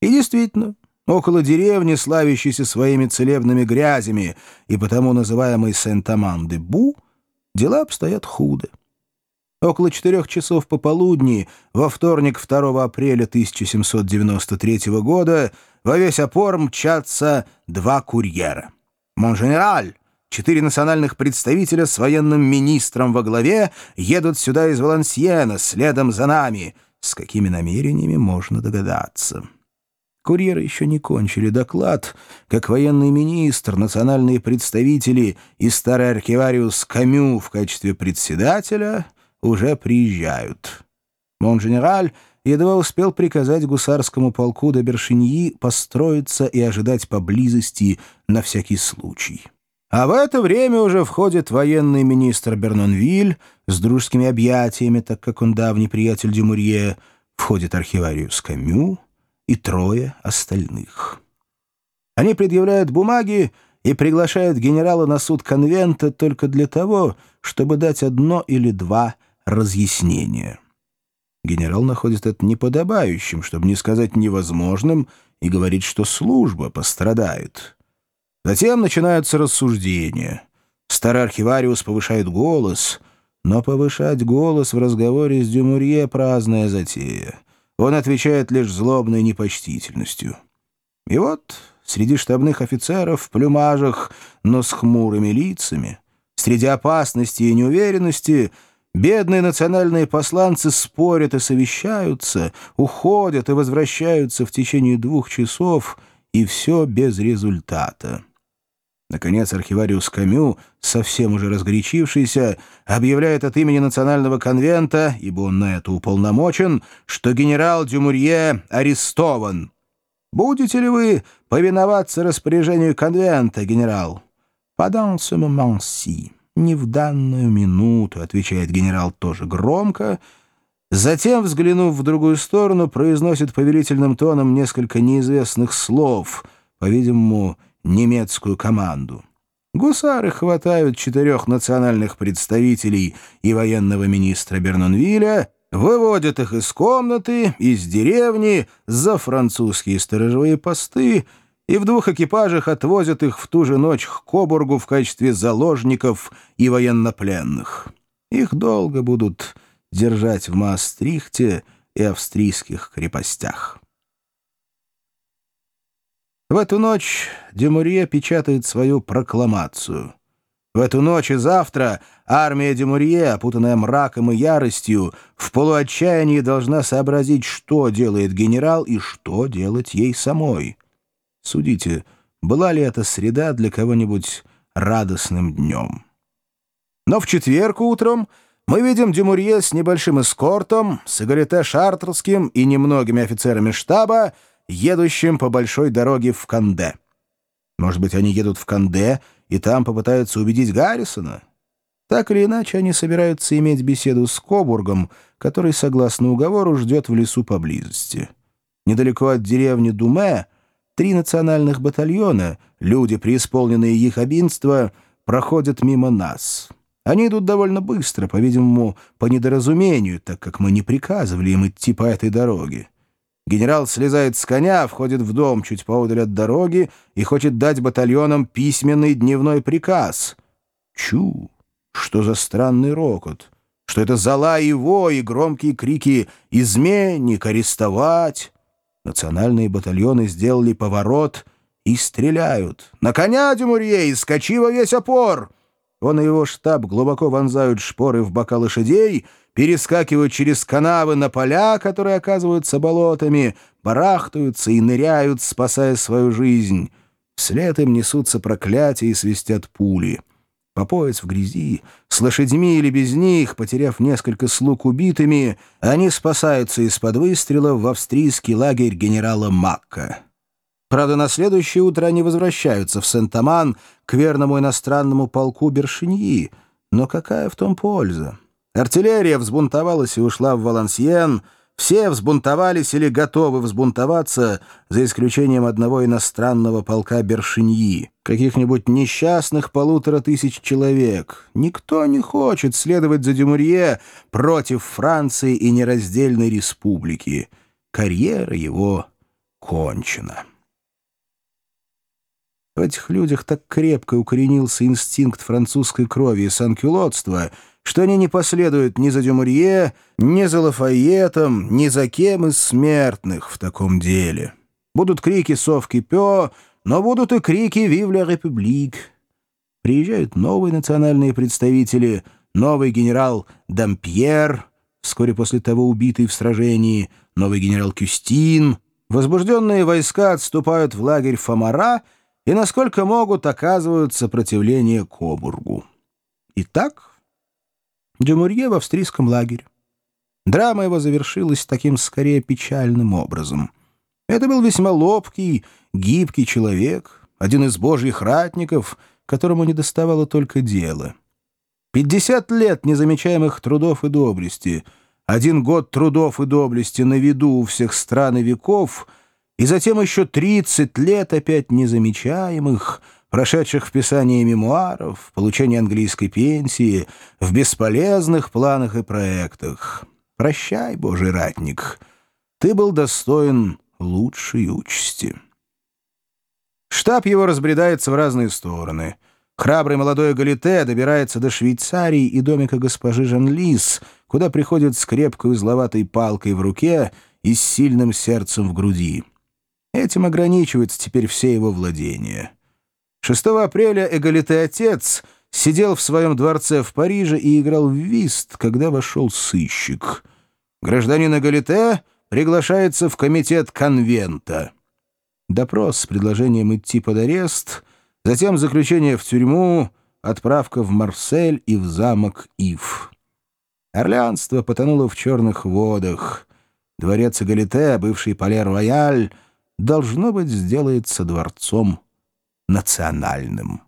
И действительно, около деревни, славящейся своими целебными грязями и потому называемой Сент-Аман-де-Бу, дела обстоят худо. Около четырех часов пополудни, во вторник 2 апреля 1793 года, во весь опор мчатся два курьера. «Монженераль!» Четыре национальных представителя с военным министром во главе едут сюда из Валансьена, следом за нами. С какими намерениями можно догадаться. Курьеры еще не кончили доклад, как военный министр, национальные представители и старый архивариус Камю в качестве председателя уже приезжают. Монженераль едва успел приказать гусарскому полку до Бершиньи построиться и ожидать поблизости на всякий случай. А в это время уже входит военный министр Бернонвиль с дружескими объятиями, так как он давний приятель Дюмурье, входит архивариус Камю и трое остальных. Они предъявляют бумаги и приглашают генерала на суд конвента только для того, чтобы дать одно или два разъяснения. Генерал находит это неподобающим, чтобы не сказать невозможным, и говорит, что служба пострадает. Затем начинаются рассуждения. Старый архивариус повышает голос, но повышать голос в разговоре с Дюмурье — праздная затея. Он отвечает лишь злобной непочтительностью. И вот среди штабных офицеров в плюмажах, но с хмурыми лицами, среди опасности и неуверенности бедные национальные посланцы спорят и совещаются, уходят и возвращаются в течение двух часов, и все без результата. Наконец архивариус Камю, совсем уже разгорячившийся, объявляет от имени Национального конвента, ибо он на это уполномочен, что генерал Дюмурье арестован. «Будете ли вы повиноваться распоряжению конвента, генерал?» «Падан moment-ci». «Не в данную минуту», — отвечает генерал тоже громко, Затем, взглянув в другую сторону, произносит повелительным тоном несколько неизвестных слов, по-видимому, немецкую команду. Гусары хватают четырех национальных представителей и военного министра Бернонвилля, выводят их из комнаты, из деревни, за французские сторожевые посты и в двух экипажах отвозят их в ту же ночь к Кобургу в качестве заложников и военнопленных. Их долго будут держать в Маастрихте и австрийских крепостях. В эту ночь Демурье печатает свою прокламацию. В эту ночь и завтра армия Демурье, опутанная мраком и яростью, в полуотчаянии должна сообразить, что делает генерал и что делать ей самой. Судите, была ли эта среда для кого-нибудь радостным днем? Но в четверг утром мы видим Демурье с небольшим эскортом, с Игарите Шартерским и немногими офицерами штаба, едущим по большой дороге в Канде. Может быть, они едут в Канде и там попытаются убедить Гаррисона? Так или иначе, они собираются иметь беседу с Кобургом, который, согласно уговору, ждет в лесу поблизости. Недалеко от деревни Думе три национальных батальона, люди, преисполненные их обинства, проходят мимо нас. Они идут довольно быстро, по-видимому, по недоразумению, так как мы не приказывали им идти по этой дороге. Генерал слезает с коня, входит в дом чуть поодаль от дороги и хочет дать батальонам письменный дневной приказ. Чу! Что за странный рокот? Что это зала и вой и громкие крики «Изменник! Арестовать!» Национальные батальоны сделали поворот и стреляют. «На коня, Дюмурье! Скачи во весь опор!» Он и его штаб глубоко вонзают шпоры в бока лошадей, перескакивают через канавы на поля, которые оказываются болотами, барахтаются и ныряют, спасая свою жизнь. Вслед им несутся проклятия и свистят пули. По пояс в грязи, с лошадьми или без них, потеряв несколько слуг убитыми, они спасаются из-под выстрелов в австрийский лагерь генерала Макка. Правда, на следующее утро они возвращаются в Сент-Аман к верному иностранному полку Бершиньи. Но какая в том польза? Артиллерия взбунтовалась и ушла в Валансьен. Все взбунтовались или готовы взбунтоваться, за исключением одного иностранного полка Бершиньи, каких-нибудь несчастных полутора тысяч человек. Никто не хочет следовать за Дюмурье против Франции и нераздельной республики. Карьера его кончено. В этих людях так крепко укоренился инстинкт французской крови и санкюлотства, что они не последуют ни за Дюмурье, ни за Лафайетом, ни за кем из смертных в таком деле. Будут крики «Совки Пё», но будут и крики «Вив ля Републик». Приезжают новые национальные представители, новый генерал Дампьер, вскоре после того убитый в сражении, новый генерал Кюстин. Возбужденные войска отступают в лагерь Фомара — и, насколько могут, оказывают сопротивление Кобургу. Итак, Дюмурье в австрийском лагере. Драма его завершилась таким скорее печальным образом. Это был весьма лобкий, гибкий человек, один из божьих ратников, которому не доставало только дела. Пятьдесят лет незамечаемых трудов и доблести, один год трудов и доблести на виду у всех стран и веков — и затем еще 30 лет опять незамечаемых, прошедших в писании мемуаров, получении английской пенсии, в бесполезных планах и проектах. Прощай, Божий ратник, ты был достоин лучшей участи. Штаб его разбредается в разные стороны. Храбрый молодой Галите добирается до Швейцарии и домика госпожи Жанлис, куда приходит с крепкой узловатой палкой в руке и с сильным сердцем в груди. Этим ограничиваются теперь все его владения. 6 апреля Эгалите-отец сидел в своем дворце в Париже и играл в вист, когда вошел сыщик. Гражданин Эгалите приглашается в комитет конвента. Допрос с предложением идти под арест, затем заключение в тюрьму, отправка в Марсель и в замок Ив. Орлеанство потонуло в черных водах. Дворец Эгалите, бывший Пале-Рояль, должно быть, сделается дворцом национальным.